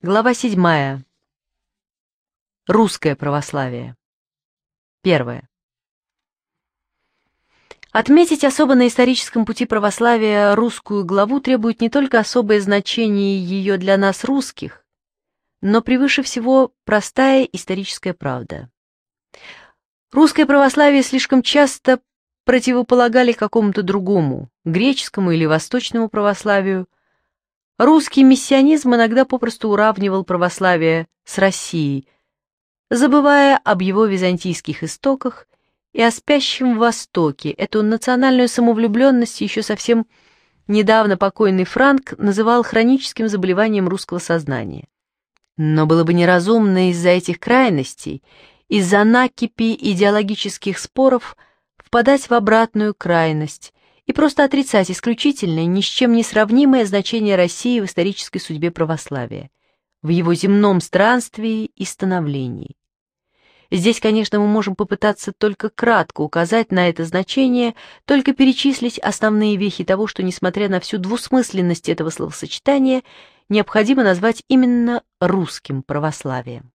Глава 7. Русское православие. Первое. Отметить особо на историческом пути православия русскую главу требует не только особое значение ее для нас, русских, но превыше всего простая историческая правда. Русское православие слишком часто противополагали какому-то другому, греческому или восточному православию – Русский миссионизм иногда попросту уравнивал православие с Россией, забывая об его византийских истоках и о спящем Востоке. Эту национальную самовлюбленность еще совсем недавно покойный Франк называл хроническим заболеванием русского сознания. Но было бы неразумно из-за этих крайностей, из-за накипи идеологических споров впадать в обратную крайность, и просто отрицать исключительное, ни с чем не сравнимое значение России в исторической судьбе православия, в его земном странстве и становлении. Здесь, конечно, мы можем попытаться только кратко указать на это значение, только перечислить основные вехи того, что, несмотря на всю двусмысленность этого словосочетания, необходимо назвать именно русским православием.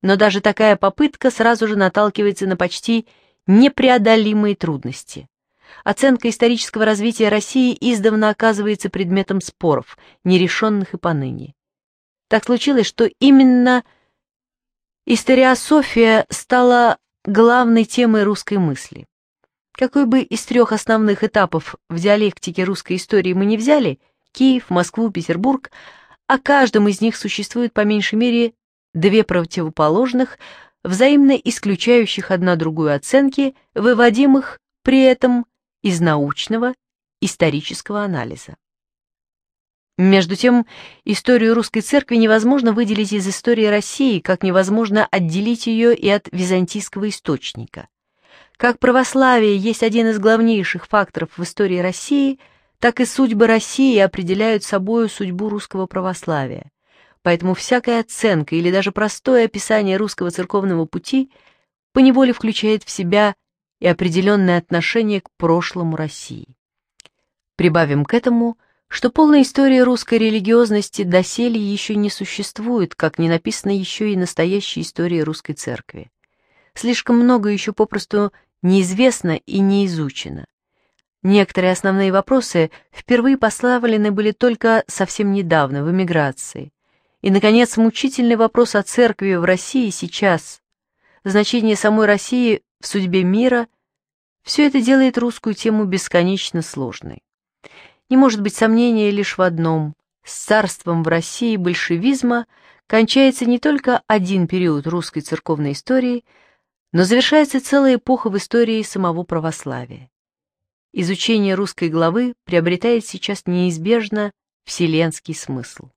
Но даже такая попытка сразу же наталкивается на почти непреодолимые трудности оценка исторического развития России издавна оказывается предметом споров, нерешенных и поныне. Так случилось, что именно историософия стала главной темой русской мысли. Какой бы из трех основных этапов в диалектике русской истории мы не взяли, Киев, Москву, Петербург, о каждом из них существует по меньшей мере две противоположных, взаимно исключающих одна другую оценки, выводимых при этом из научного исторического анализа. Между тем, историю русской церкви невозможно выделить из истории России, как невозможно отделить ее и от византийского источника. Как православие есть один из главнейших факторов в истории России, так и судьбы России определяют собою судьбу русского православия. Поэтому всякая оценка или даже простое описание русского церковного пути поневоле включает в себя и определенное отношение к прошлому России. Прибавим к этому, что полная история русской религиозности доселе еще не существует, как не написана еще и настоящая история русской церкви. Слишком много еще попросту неизвестно и не изучено. Некоторые основные вопросы впервые поставлены были только совсем недавно, в эмиграции. И, наконец, мучительный вопрос о церкви в России сейчас. Значение самой России в судьбе мира, все это делает русскую тему бесконечно сложной. Не может быть сомнения лишь в одном. С царством в России большевизма кончается не только один период русской церковной истории, но завершается целая эпоха в истории самого православия. Изучение русской главы приобретает сейчас неизбежно вселенский смысл.